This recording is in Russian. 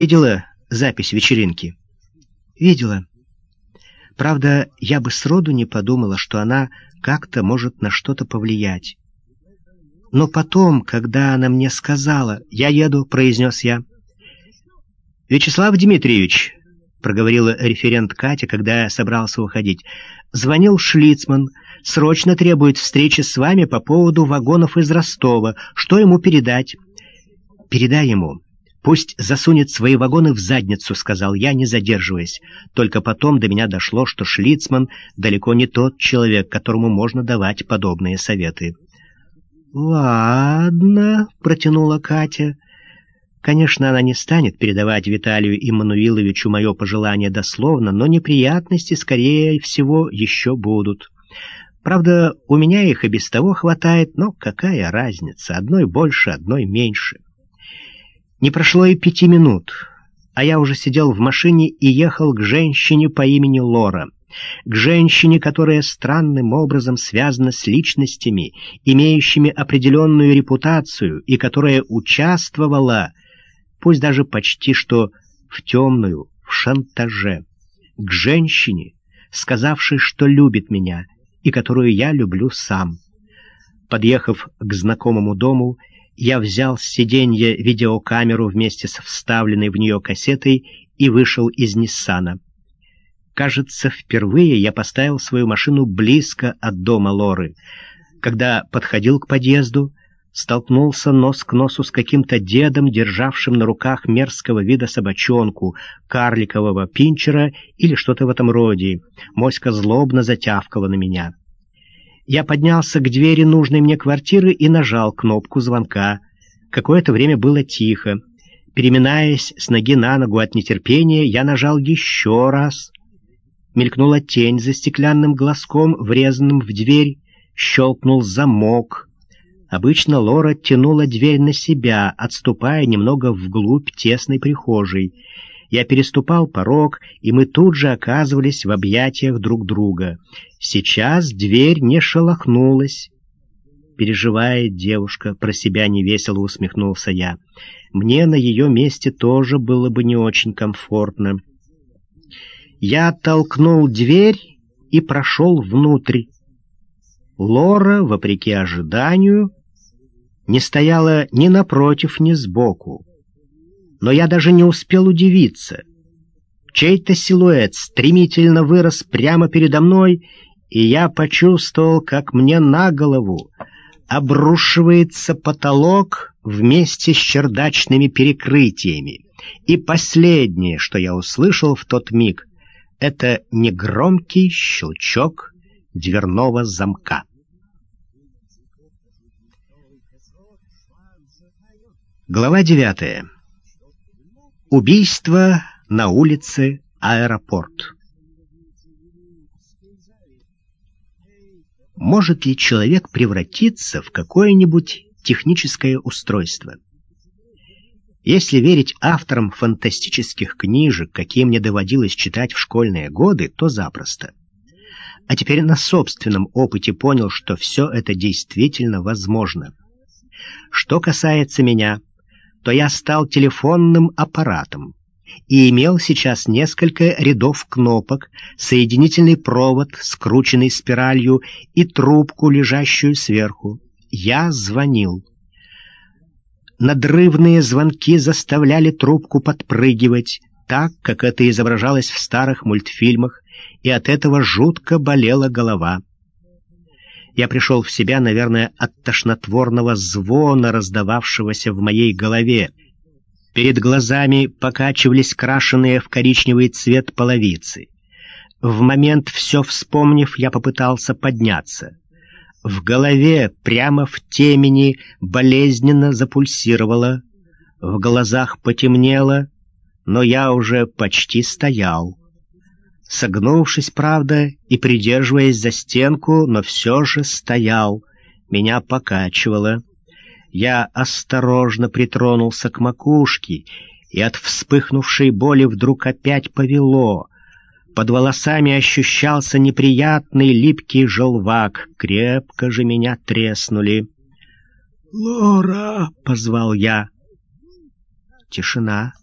Видела запись вечеринки? Видела. Правда, я бы сроду не подумала, что она как-то может на что-то повлиять. Но потом, когда она мне сказала «Я еду», — произнес я. «Вячеслав Дмитриевич», — проговорила референт Катя, когда я собрался уходить, — «звонил Шлицман, срочно требует встречи с вами по поводу вагонов из Ростова. Что ему передать?» «Передай ему. Пусть засунет свои вагоны в задницу», — сказал я, не задерживаясь. Только потом до меня дошло, что Шлицман далеко не тот человек, которому можно давать подобные советы. «Ладно», — протянула Катя. Конечно, она не станет передавать Виталию Иммануиловичу мое пожелание дословно, но неприятности, скорее всего, еще будут. Правда, у меня их и без того хватает, но какая разница, одной больше, одной меньше. Не прошло и пяти минут, а я уже сидел в машине и ехал к женщине по имени Лора к женщине, которая странным образом связана с личностями, имеющими определенную репутацию и которая участвовала, пусть даже почти что в темную, в шантаже, к женщине, сказавшей, что любит меня и которую я люблю сам. Подъехав к знакомому дому, я взял с сиденья видеокамеру вместе со вставленной в нее кассетой и вышел из Ниссана. Кажется, впервые я поставил свою машину близко от дома Лоры. Когда подходил к подъезду, столкнулся нос к носу с каким-то дедом, державшим на руках мерзкого вида собачонку, карликового пинчера или что-то в этом роде. Моська злобно затявкала на меня. Я поднялся к двери нужной мне квартиры и нажал кнопку звонка. Какое-то время было тихо. Переминаясь с ноги на ногу от нетерпения, я нажал еще раз — Мелькнула тень за стеклянным глазком, врезанным в дверь, щелкнул замок. Обычно Лора тянула дверь на себя, отступая немного вглубь тесной прихожей. Я переступал порог, и мы тут же оказывались в объятиях друг друга. Сейчас дверь не шелохнулась. Переживает девушка, про себя невесело усмехнулся я. Мне на ее месте тоже было бы не очень комфортно. Я толкнул дверь и прошел внутрь. Лора, вопреки ожиданию, не стояла ни напротив, ни сбоку. Но я даже не успел удивиться. Чей-то силуэт стремительно вырос прямо передо мной, и я почувствовал, как мне на голову обрушивается потолок вместе с чердачными перекрытиями. И последнее, что я услышал в тот миг, это негромкий щелчок дверного замка. Глава девятая. Убийство на улице Аэропорт. Может ли человек превратиться в какое-нибудь техническое устройство? Если верить авторам фантастических книжек, какие мне доводилось читать в школьные годы, то запросто. А теперь на собственном опыте понял, что все это действительно возможно. Что касается меня, то я стал телефонным аппаратом и имел сейчас несколько рядов кнопок, соединительный провод, скрученный спиралью и трубку, лежащую сверху. Я звонил. Надрывные звонки заставляли трубку подпрыгивать, так, как это изображалось в старых мультфильмах, и от этого жутко болела голова. Я пришел в себя, наверное, от тошнотворного звона, раздававшегося в моей голове. Перед глазами покачивались крашеные в коричневый цвет половицы. В момент, все вспомнив, я попытался подняться. В голове, прямо в темени, болезненно запульсировало, в глазах потемнело, но я уже почти стоял. Согнувшись, правда, и придерживаясь за стенку, но все же стоял, меня покачивало. Я осторожно притронулся к макушке, и от вспыхнувшей боли вдруг опять повело — под волосами ощущался неприятный липкий желвак. Крепко же меня треснули. «Лора!» — позвал я. Тишина.